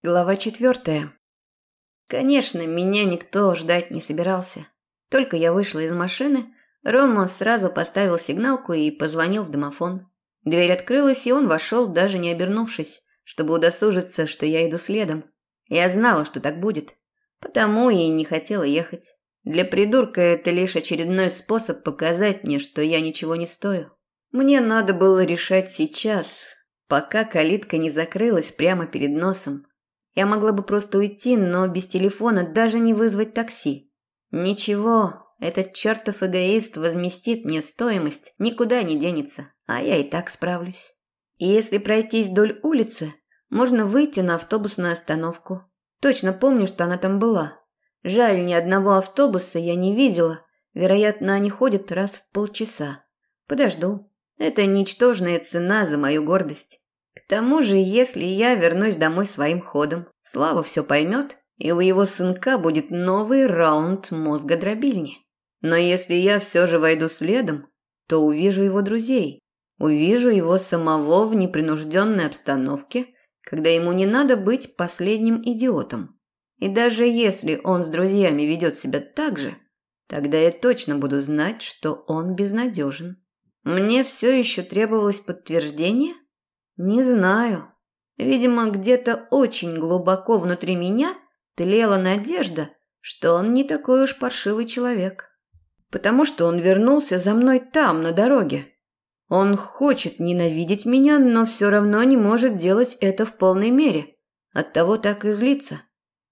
Глава четвертая. Конечно, меня никто ждать не собирался. Только я вышла из машины, Рома сразу поставил сигналку и позвонил в домофон. Дверь открылась, и он вошел, даже не обернувшись, чтобы удосужиться, что я иду следом. Я знала, что так будет, потому и не хотела ехать. Для придурка это лишь очередной способ показать мне, что я ничего не стою. Мне надо было решать сейчас, пока калитка не закрылась прямо перед носом. Я могла бы просто уйти, но без телефона даже не вызвать такси. Ничего, этот чертов эгоист возместит мне стоимость, никуда не денется, а я и так справлюсь. И если пройтись вдоль улицы, можно выйти на автобусную остановку. Точно помню, что она там была. Жаль, ни одного автобуса я не видела. Вероятно, они ходят раз в полчаса. Подожду. Это ничтожная цена за мою гордость. К тому же, если я вернусь домой своим ходом, Слава все поймет, и у его сынка будет новый раунд мозгодробильни. Но если я все же войду следом, то увижу его друзей, увижу его самого в непринужденной обстановке, когда ему не надо быть последним идиотом. И даже если он с друзьями ведет себя так же, тогда я точно буду знать, что он безнадежен. Мне все еще требовалось подтверждение – не знаю. Видимо, где-то очень глубоко внутри меня тлела надежда, что он не такой уж паршивый человек. Потому что он вернулся за мной там, на дороге. Он хочет ненавидеть меня, но все равно не может делать это в полной мере. Оттого так и злится.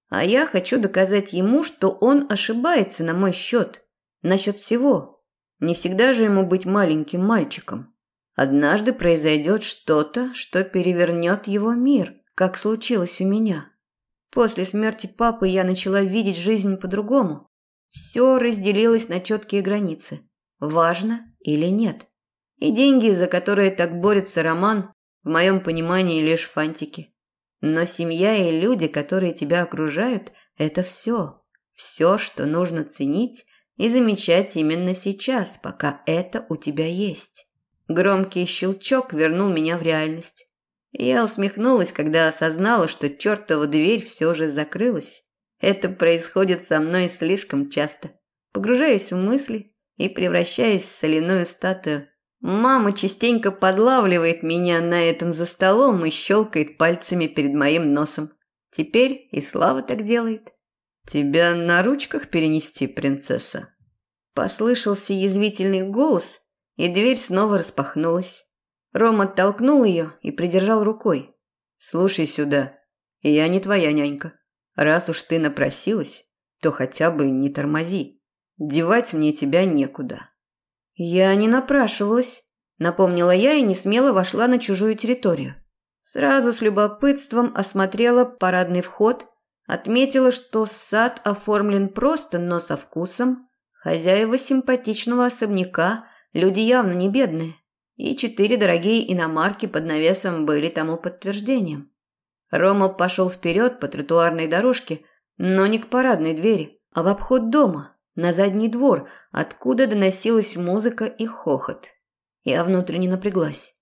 А я хочу доказать ему, что он ошибается на мой счет. Насчет всего. Не всегда же ему быть маленьким мальчиком. Однажды произойдет что-то, что перевернет его мир, как случилось у меня. После смерти папы я начала видеть жизнь по-другому. Все разделилось на четкие границы. Важно или нет. И деньги, за которые так борется Роман, в моем понимании лишь фантики. Но семья и люди, которые тебя окружают, это все. Все, что нужно ценить и замечать именно сейчас, пока это у тебя есть. Громкий щелчок вернул меня в реальность. Я усмехнулась, когда осознала, что чертова дверь все же закрылась. Это происходит со мной слишком часто. Погружаюсь в мысли и превращаюсь в соляную статую. Мама частенько подлавливает меня на этом за столом и щелкает пальцами перед моим носом. Теперь и Слава так делает. «Тебя на ручках перенести, принцесса?» Послышался язвительный голос – и дверь снова распахнулась. Ром оттолкнул ее и придержал рукой. «Слушай сюда, я не твоя нянька. Раз уж ты напросилась, то хотя бы не тормози. Девать мне тебя некуда». «Я не напрашивалась», – напомнила я и не смело вошла на чужую территорию. Сразу с любопытством осмотрела парадный вход, отметила, что сад оформлен просто, но со вкусом. Хозяева симпатичного особняка – Люди явно не бедные, и четыре дорогие иномарки под навесом были тому подтверждением. Рома пошел вперед по тротуарной дорожке, но не к парадной двери, а в обход дома, на задний двор, откуда доносилась музыка и хохот. Я внутренне напряглась.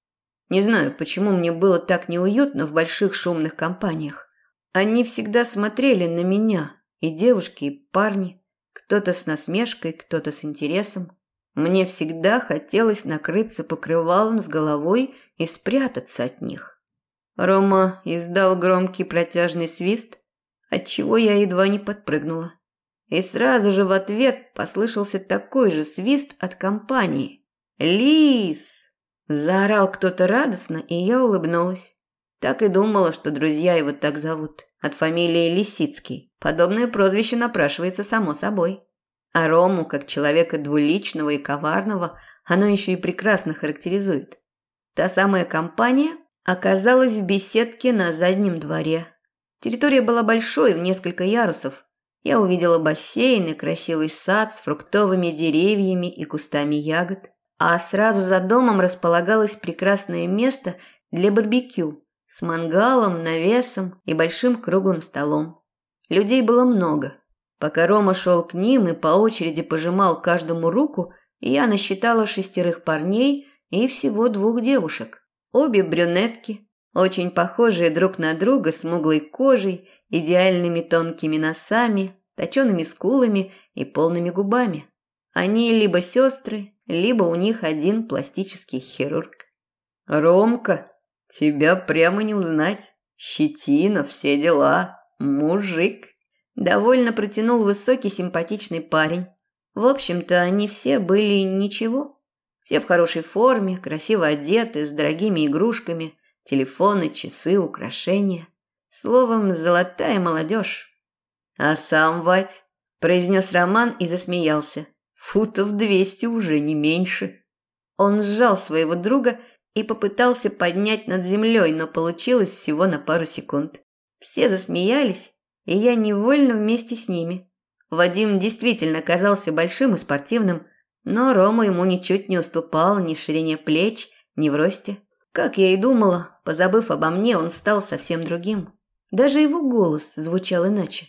Не знаю, почему мне было так неуютно в больших шумных компаниях. Они всегда смотрели на меня, и девушки, и парни, кто-то с насмешкой, кто-то с интересом. Мне всегда хотелось накрыться покрывалом с головой и спрятаться от них. Рома издал громкий протяжный свист, отчего я едва не подпрыгнула. И сразу же в ответ послышался такой же свист от компании. «Лис!» – заорал кто-то радостно, и я улыбнулась. Так и думала, что друзья его так зовут. От фамилии Лисицкий. Подобное прозвище напрашивается само собой. А Рому, как человека двуличного и коварного, оно еще и прекрасно характеризует. Та самая компания оказалась в беседке на заднем дворе. Территория была большой, в несколько ярусов. Я увидела бассейн и красивый сад с фруктовыми деревьями и кустами ягод. А сразу за домом располагалось прекрасное место для барбекю с мангалом, навесом и большим круглым столом. Людей было много – Пока Рома шел к ним и по очереди пожимал каждому руку, я насчитала шестерых парней и всего двух девушек. Обе брюнетки, очень похожие друг на друга смуглой кожей, идеальными тонкими носами, точеными скулами и полными губами. Они либо сестры, либо у них один пластический хирург. «Ромка, тебя прямо не узнать. Щетина, все дела. Мужик». Довольно протянул высокий симпатичный парень. В общем-то, они все были ничего. Все в хорошей форме, красиво одеты, с дорогими игрушками, телефоны, часы, украшения. Словом, золотая молодежь. А сам Вать произнес Роман и засмеялся. Футов двести уже не меньше. Он сжал своего друга и попытался поднять над землей, но получилось всего на пару секунд. Все засмеялись, и я невольно вместе с ними. Вадим действительно казался большим и спортивным, но Рома ему ничуть не уступал ни в ширине плеч, ни в росте. Как я и думала, позабыв обо мне, он стал совсем другим. Даже его голос звучал иначе.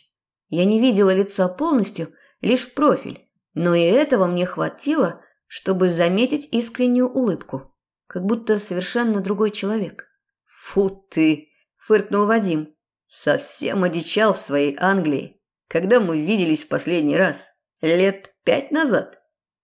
Я не видела лица полностью, лишь в профиль, но и этого мне хватило, чтобы заметить искреннюю улыбку, как будто совершенно другой человек. «Фу ты!» – фыркнул Вадим. Совсем одичал в своей Англии. Когда мы виделись в последний раз? Лет пять назад?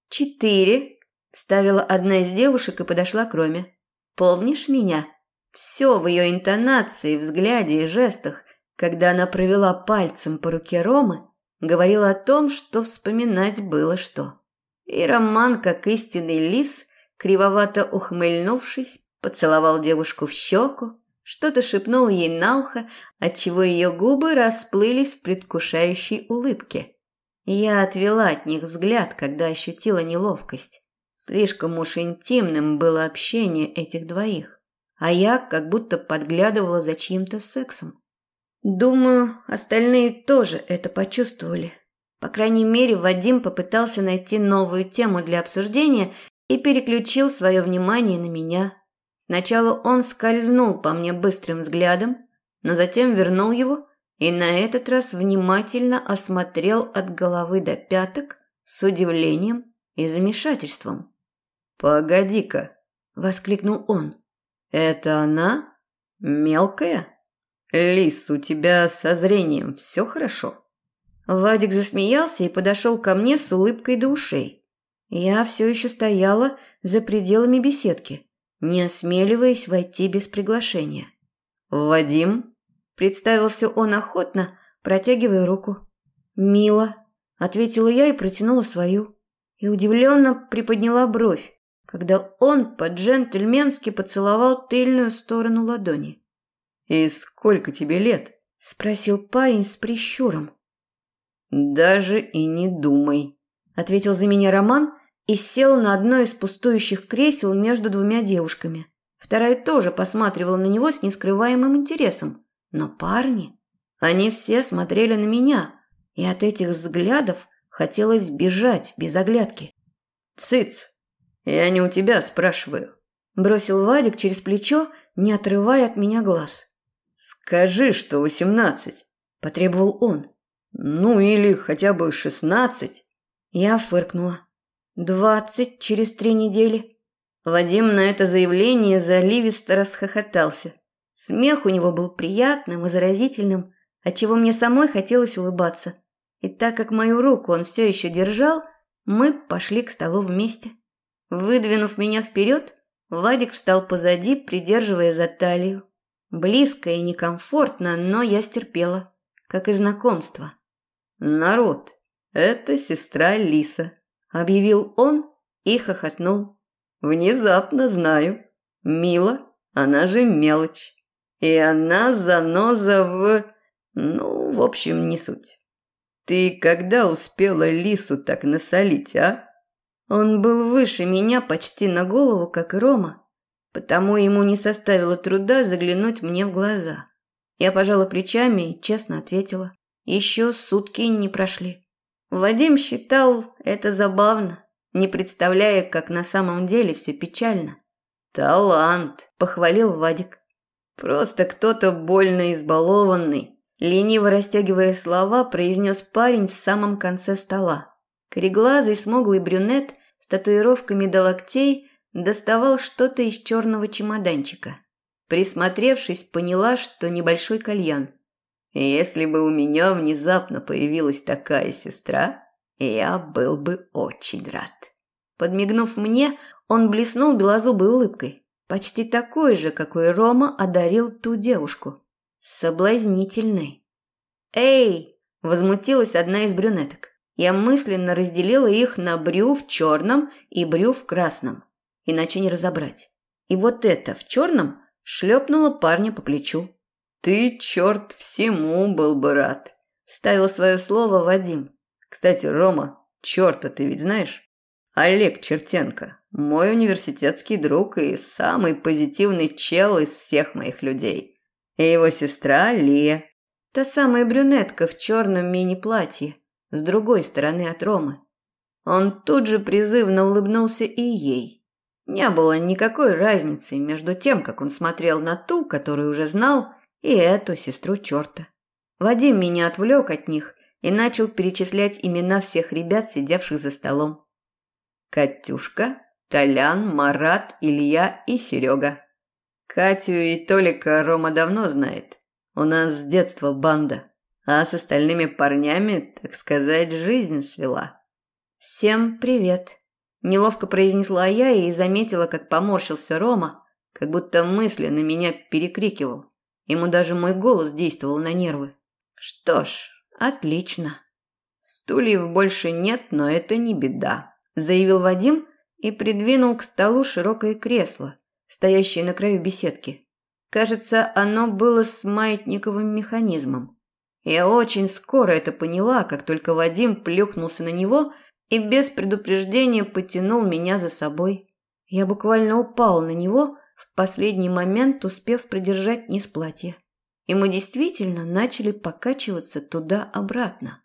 Четыре, вставила одна из девушек и подошла к Роме. Помнишь меня? Все в ее интонации, взгляде и жестах, когда она провела пальцем по руке Ромы, говорило о том, что вспоминать было что. И Роман, как истинный лис, кривовато ухмыльнувшись, поцеловал девушку в щеку, что-то шепнул ей на ухо, отчего ее губы расплылись в предвкушающей улыбке. Я отвела от них взгляд, когда ощутила неловкость. Слишком уж интимным было общение этих двоих, а я как будто подглядывала за чьим-то сексом. Думаю, остальные тоже это почувствовали. По крайней мере, Вадим попытался найти новую тему для обсуждения и переключил свое внимание на меня. Сначала он скользнул по мне быстрым взглядом, но затем вернул его и на этот раз внимательно осмотрел от головы до пяток с удивлением и замешательством. «Погоди-ка!» – воскликнул он. «Это она? Мелкая? Лис, у тебя со зрением все хорошо?» Вадик засмеялся и подошел ко мне с улыбкой до ушей. Я все еще стояла за пределами беседки – не осмеливаясь войти без приглашения. «Вадим?» – представился он охотно, протягивая руку. «Мило», – ответила я и протянула свою. И удивленно приподняла бровь, когда он по-джентльменски поцеловал тыльную сторону ладони. «И сколько тебе лет?» – спросил парень с прищуром. «Даже и не думай», – ответил за меня Роман и сел на одно из пустующих кресел между двумя девушками. Вторая тоже посматривала на него с нескрываемым интересом. Но парни, они все смотрели на меня, и от этих взглядов хотелось бежать без оглядки. «Цыц! Я не у тебя спрашиваю», – бросил Вадик через плечо, не отрывая от меня глаз. «Скажи, что восемнадцать», – потребовал он. «Ну или хотя бы шестнадцать». Я фыркнула. «Двадцать через три недели». Вадим на это заявление заливисто расхохотался. Смех у него был приятным и заразительным, отчего мне самой хотелось улыбаться. И так как мою руку он все еще держал, мы пошли к столу вместе. Выдвинув меня вперед, Вадик встал позади, придерживая за талию. Близко и некомфортно, но я стерпела, как и знакомство. «Народ, это сестра Лиса», объявил он и хохотнул. Внезапно знаю. Мила, она же мелочь. И она заноза в... Ну, в общем, не суть. Ты когда успела лису так насолить, а? Он был выше меня почти на голову, как и Рома, потому ему не составило труда заглянуть мне в глаза. Я пожала плечами и честно ответила. Еще сутки не прошли. Вадим считал это забавно, не представляя, как на самом деле все печально. «Талант», – похвалил Вадик. «Просто кто-то больно избалованный», – лениво растягивая слова, произнес парень в самом конце стола. Кореглазый смуглый брюнет с татуировками до локтей доставал что-то из черного чемоданчика. Присмотревшись, поняла, что небольшой кальян. Если бы у меня внезапно появилась такая сестра, я был бы очень рад. Подмигнув мне, он блеснул белозубой улыбкой, почти такой же, какой Рома одарил ту девушку. Соблазнительной. «Эй!» – возмутилась одна из брюнеток. Я мысленно разделила их на брю в черном и брю в красном. Иначе не разобрать. И вот это в черном шлепнула парня по плечу. «Ты, черт, всему был бы рад», – ставил свое слово Вадим. «Кстати, Рома, черта ты ведь знаешь? Олег Чертенко, мой университетский друг и самый позитивный чел из всех моих людей. И его сестра Лия. Та самая брюнетка в черном мини-платье, с другой стороны от Ромы. Он тут же призывно улыбнулся и ей. Не было никакой разницы между тем, как он смотрел на ту, которую уже знал, и эту сестру черта. Вадим меня отвлек от них и начал перечислять имена всех ребят, сидевших за столом. Катюшка, Толян, Марат, Илья и Серега. Катю и Толика Рома давно знает. У нас с детства банда, а с остальными парнями, так сказать, жизнь свела. «Всем привет!» – неловко произнесла я и заметила, как поморщился Рома, как будто мысленно меня перекрикивал. Ему даже мой голос действовал на нервы. Что ж, отлично. Стульев больше нет, но это не беда, заявил Вадим и придвинул к столу широкое кресло, стоящее на краю беседки. Кажется, оно было с маятниковым механизмом. Я очень скоро это поняла, как только Вадим плюхнулся на него и без предупреждения потянул меня за собой. Я буквально упала на него, в последний момент успев придержать низ платья. И мы действительно начали покачиваться туда-обратно.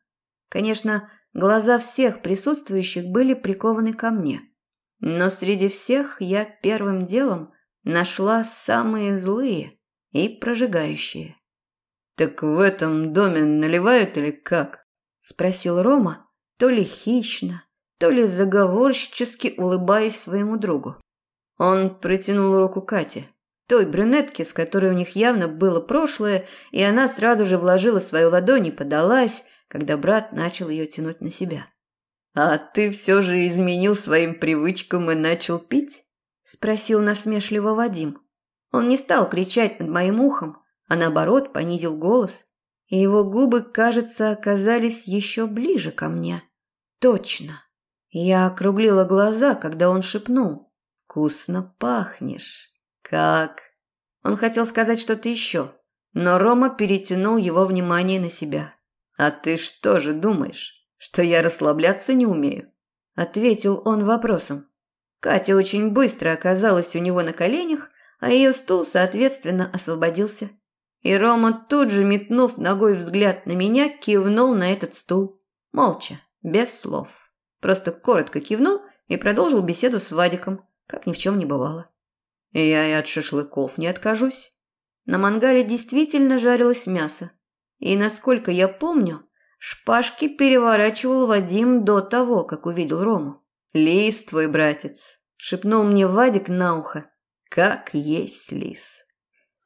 Конечно, глаза всех присутствующих были прикованы ко мне. Но среди всех я первым делом нашла самые злые и прожигающие. «Так в этом доме наливают или как?» – спросил Рома, то ли хищно, то ли заговорщически улыбаясь своему другу. Он протянул руку Кате, той брюнетке, с которой у них явно было прошлое, и она сразу же вложила свою ладонь и подалась, когда брат начал ее тянуть на себя. «А ты все же изменил своим привычкам и начал пить?» – спросил насмешливо Вадим. Он не стал кричать над моим ухом, а наоборот понизил голос, и его губы, кажется, оказались еще ближе ко мне. «Точно!» Я округлила глаза, когда он шепнул. «Вкусно пахнешь. Как?» Он хотел сказать что-то еще, но Рома перетянул его внимание на себя. «А ты что же думаешь, что я расслабляться не умею?» Ответил он вопросом. Катя очень быстро оказалась у него на коленях, а ее стул, соответственно, освободился. И Рома тут же, метнув ногой взгляд на меня, кивнул на этот стул. Молча, без слов. Просто коротко кивнул и продолжил беседу с Вадиком, как ни в чем не бывало. Я и от шашлыков не откажусь. На мангале действительно жарилось мясо. И, насколько я помню, шпажки переворачивал Вадим до того, как увидел Рому. «Лис твой, братец!» – шепнул мне Вадик на ухо. «Как есть лис!»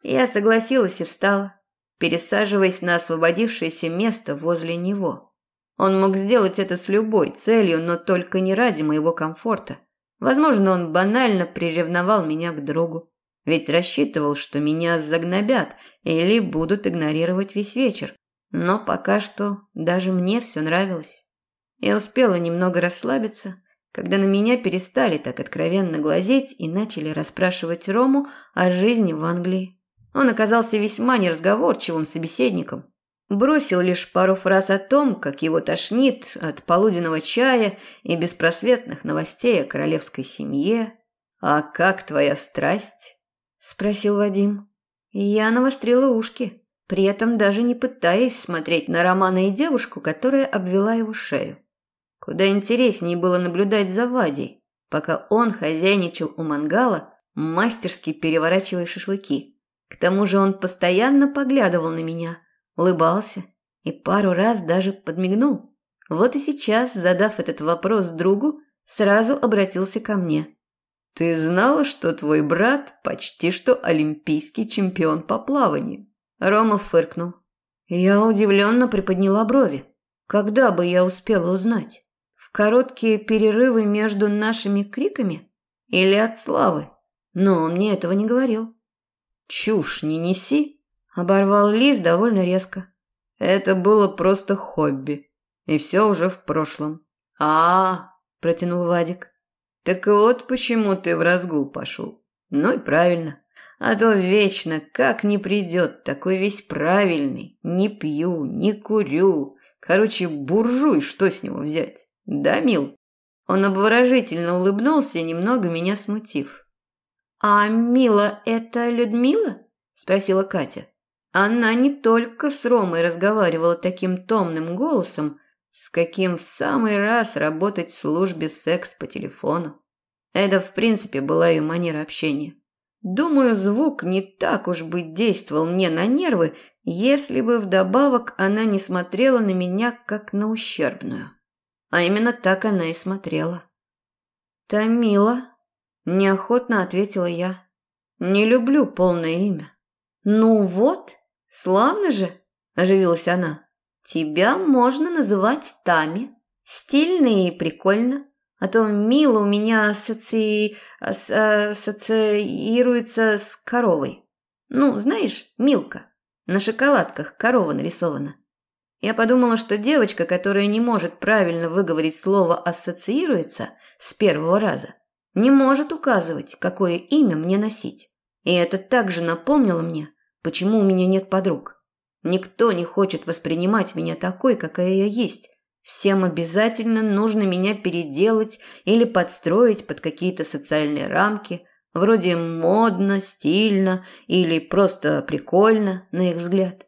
Я согласилась и встала, пересаживаясь на освободившееся место возле него. Он мог сделать это с любой целью, но только не ради моего комфорта – Возможно, он банально приревновал меня к другу. Ведь рассчитывал, что меня загнобят или будут игнорировать весь вечер. Но пока что даже мне все нравилось. Я успела немного расслабиться, когда на меня перестали так откровенно глазеть и начали расспрашивать Рому о жизни в Англии. Он оказался весьма неразговорчивым собеседником, Бросил лишь пару фраз о том, как его тошнит от полуденного чая и беспросветных новостей о королевской семье. «А как твоя страсть?» – спросил Вадим. Я навострила ушки, при этом даже не пытаясь смотреть на Романа и девушку, которая обвела его шею. Куда интереснее было наблюдать за Вадей, пока он хозяйничал у мангала, мастерски переворачивая шашлыки. К тому же он постоянно поглядывал на меня – улыбался и пару раз даже подмигнул. Вот и сейчас, задав этот вопрос другу, сразу обратился ко мне. Ты знала, что твой брат почти что олимпийский чемпион по плаванию? Рома фыркнул. Я удивленно приподняла брови. Когда бы я успела узнать? В короткие перерывы между нашими криками? Или от славы? Но он мне этого не говорил. «Чушь не неси!» – оборвал Лис довольно резко. «Это было просто хобби, и все уже в прошлом». А, -а, -а протянул Вадик. «Так вот почему ты в разгул пошел. Ну и правильно. А то вечно, как не придет, такой весь правильный. Не пью, не курю. Короче, буржуй, что с него взять? Да, мил?» Он обворожительно улыбнулся, немного меня смутив. «А Мила – это Людмила?» – спросила Катя. Она не только с Ромой разговаривала таким томным голосом, с каким в самый раз работать в службе секс по телефону. Это, в принципе, была ее манера общения. Думаю, звук не так уж бы действовал мне на нервы, если бы вдобавок она не смотрела на меня как на ущербную. А именно так она и смотрела. «Тамила», Неохотно ответила я. Не люблю полное имя. Ну вот, славно же, оживилась она. Тебя можно называть Тами. Стильно и прикольно. А то Мила у меня ассоци... ассоциируется с коровой. Ну, знаешь, Милка. На шоколадках корова нарисована. Я подумала, что девочка, которая не может правильно выговорить слово «ассоциируется» с первого раза, не может указывать, какое имя мне носить. И это также напомнило мне, почему у меня нет подруг. Никто не хочет воспринимать меня такой, какая я есть. Всем обязательно нужно меня переделать или подстроить под какие-то социальные рамки, вроде модно, стильно или просто прикольно, на их взгляд.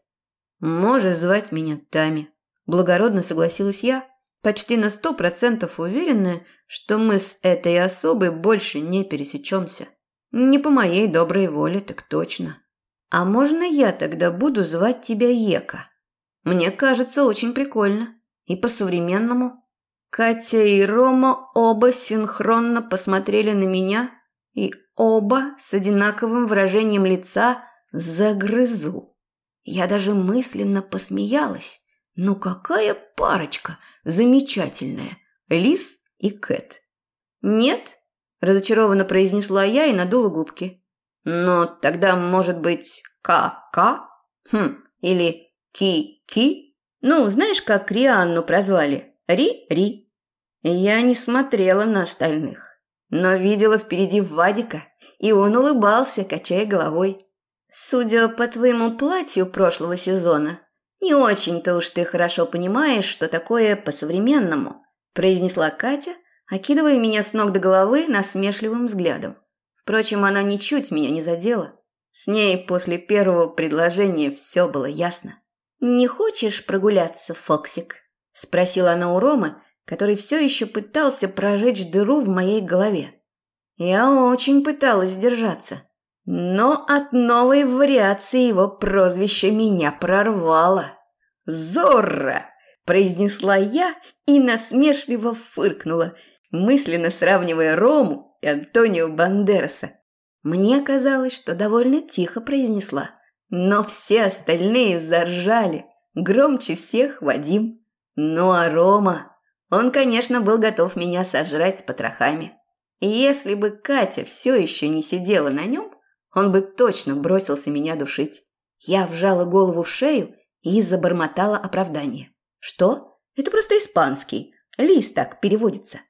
Можешь звать меня Тами. Благородно согласилась я, почти на сто процентов уверенная, что мы с этой особой больше не пересечемся. Не по моей доброй воле, так точно. А можно я тогда буду звать тебя Ека? Мне кажется, очень прикольно. И по-современному. Катя и Рома оба синхронно посмотрели на меня, и оба с одинаковым выражением лица «загрызу». Я даже мысленно посмеялась. Ну какая парочка замечательная, Лис и Кэт. Нет, разочарованно произнесла я и надула губки. Но тогда, может быть, Ка-Ка? Хм, или Ки-Ки? Ну, знаешь, как Рианну прозвали? Ри-Ри. Я не смотрела на остальных, но видела впереди Вадика, и он улыбался, качая головой. Судя по твоему платью прошлого сезона, «Не очень-то уж ты хорошо понимаешь, что такое по-современному», произнесла Катя, окидывая меня с ног до головы насмешливым взглядом. Впрочем, она ничуть меня не задела. С ней после первого предложения все было ясно. «Не хочешь прогуляться, Фоксик?» – спросила она у Ромы, который все еще пытался прожечь дыру в моей голове. Я очень пыталась держаться. Но от новой вариации его прозвища меня прорвало. «Зорро!» – произнесла я и насмешливо фыркнула, мысленно сравнивая Рому и Антонио Бандераса. Мне казалось, что довольно тихо произнесла, но все остальные заржали, громче всех Вадим. Ну а Рома, он, конечно, был готов меня сожрать с потрохами. И если бы Катя все еще не сидела на нем, он бы точно бросился меня душить. Я вжала голову в шею и забормотала оправдание. Что? Это просто испанский. Лист так переводится.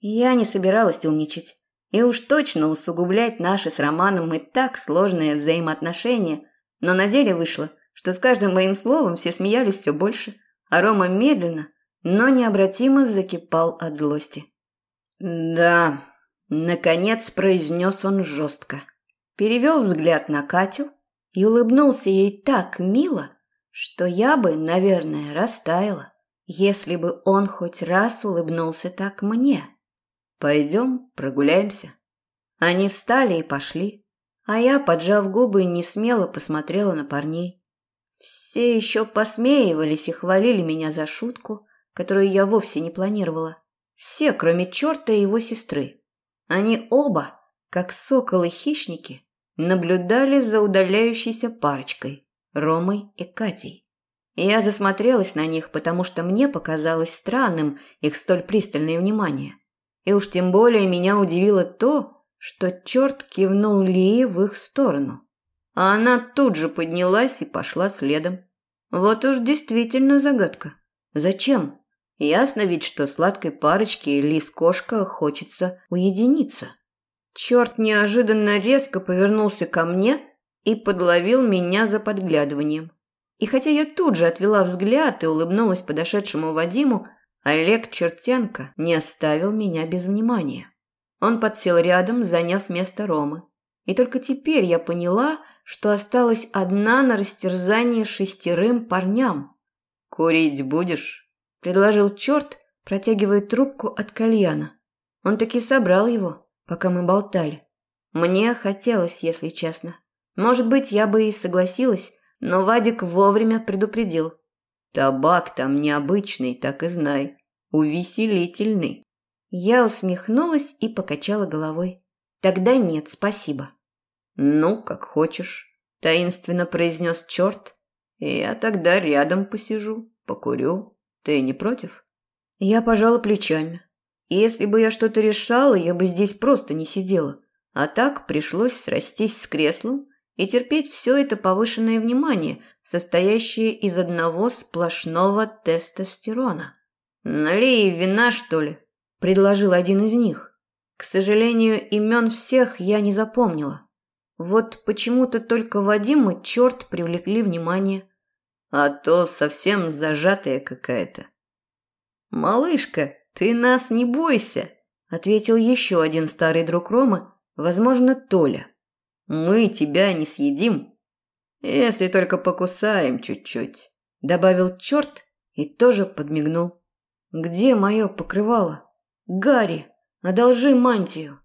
Я не собиралась умничать. И уж точно усугублять наши с Романом и так сложные взаимоотношения. Но на деле вышло, что с каждым моим словом все смеялись все больше, а Рома медленно, но необратимо закипал от злости. «Да», — наконец произнес он жестко перевел взгляд на Катю и улыбнулся ей так мило, что я бы, наверное, растаяла, если бы он хоть раз улыбнулся так мне. «Пойдем прогуляемся». Они встали и пошли, а я, поджав губы, не смело посмотрела на парней. Все еще посмеивались и хвалили меня за шутку, которую я вовсе не планировала. Все, кроме черта и его сестры. Они оба как соколы-хищники наблюдали за удаляющейся парочкой Ромой и Катей. Я засмотрелась на них, потому что мне показалось странным их столь пристальное внимание. И уж тем более меня удивило то, что черт кивнул Лии в их сторону. А она тут же поднялась и пошла следом. Вот уж действительно загадка. Зачем? Ясно ведь, что сладкой парочке лис-кошка хочется уединиться. Черт неожиданно резко повернулся ко мне и подловил меня за подглядыванием. И хотя я тут же отвела взгляд и улыбнулась подошедшему Вадиму, Олег Чертенко не оставил меня без внимания. Он подсел рядом, заняв место Ромы. И только теперь я поняла, что осталась одна на растерзание шестерым парням. «Курить будешь?» – предложил черт, протягивая трубку от кальяна. Он таки собрал его, пока мы болтали. Мне хотелось, если честно. Может быть, я бы и согласилась, но Вадик вовремя предупредил. Табак там необычный, так и знай. Увеселительный. Я усмехнулась и покачала головой. Тогда нет, спасибо. Ну, как хочешь, таинственно произнес черт. Я тогда рядом посижу, покурю. Ты не против? Я пожала плечами. Если бы я что-то решала, я бы здесь просто не сидела. А так пришлось срастись с креслом и терпеть все это повышенное внимание, состоящее из одного сплошного тестостерона. «Налей вина, что ли?» – предложил один из них. К сожалению, имен всех я не запомнила. Вот почему-то только Вадим и черт привлекли внимание. А то совсем зажатая какая-то. «Малышка, ты нас не бойся», – ответил еще один старый друг Ромы, возможно, Толя. Мы тебя не съедим, если только покусаем чуть-чуть», – добавил черт и тоже подмигнул. «Где мое покрывало? Гарри, одолжи мантию».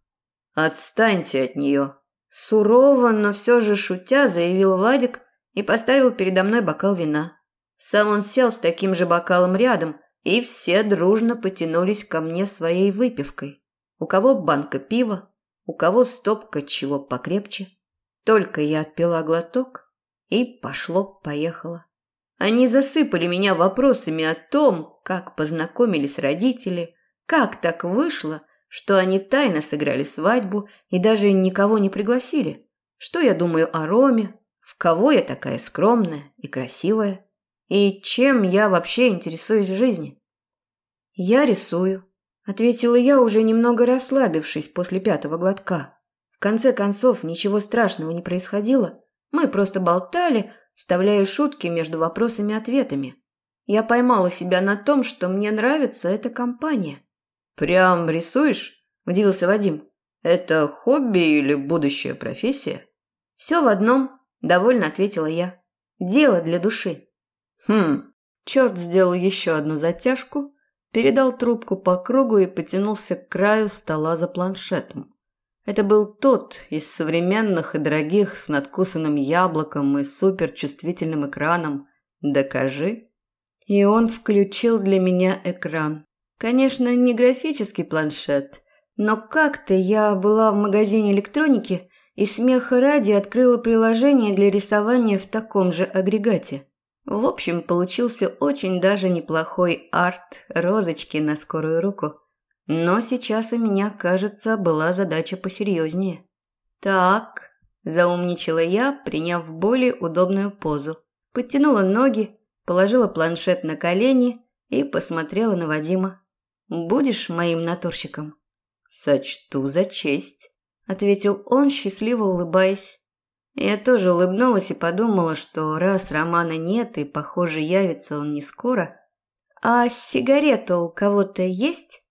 «Отстаньте от нее», – сурово, но все же шутя, заявил Вадик и поставил передо мной бокал вина. Сам он сел с таким же бокалом рядом, и все дружно потянулись ко мне своей выпивкой. У кого банка пива, у кого стопка чего покрепче. Только я отпила глоток, и пошло-поехало. Они засыпали меня вопросами о том, как познакомились родители, как так вышло, что они тайно сыграли свадьбу и даже никого не пригласили. Что я думаю о Роме, в кого я такая скромная и красивая, и чем я вообще интересуюсь в жизни. Я рисую, ответила я, уже немного расслабившись после пятого глотка. В конце концов, ничего страшного не происходило. Мы просто болтали, вставляя шутки между вопросами и ответами. Я поймала себя на том, что мне нравится эта компания. «Прям рисуешь?» – удивился Вадим. «Это хобби или будущая профессия?» «Все в одном», – довольно ответила я. «Дело для души». «Хм». Черт сделал еще одну затяжку передал трубку по кругу и потянулся к краю стола за планшетом. Это был тот из современных и дорогих с надкусанным яблоком и суперчувствительным экраном. «Докажи». И он включил для меня экран. Конечно, не графический планшет, но как-то я была в магазине электроники и смеха ради открыла приложение для рисования в таком же агрегате. В общем, получился очень даже неплохой арт розочки на скорую руку. Но сейчас у меня, кажется, была задача посерьезнее. Так, заумничала я, приняв более удобную позу. Подтянула ноги, положила планшет на колени и посмотрела на Вадима. «Будешь моим натурщиком?» «Сочту за честь», – ответил он, счастливо улыбаясь. Я тоже улыбнулась и подумала, что раз Романа нет и, похоже, явится он не скоро. «А сигарета у кого-то есть?»